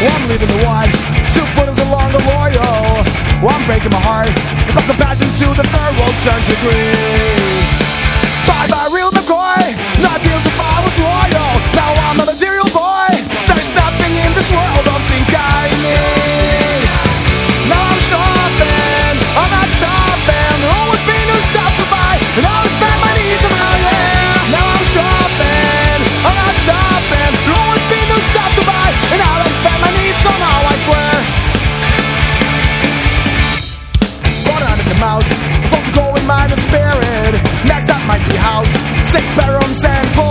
Well, I'm leaving the wad. Two footers along the loyal. Well, I'm breaking my heart. It's like a passion to the third world turns to green. spirit. Next up might be house. Six bedrooms and four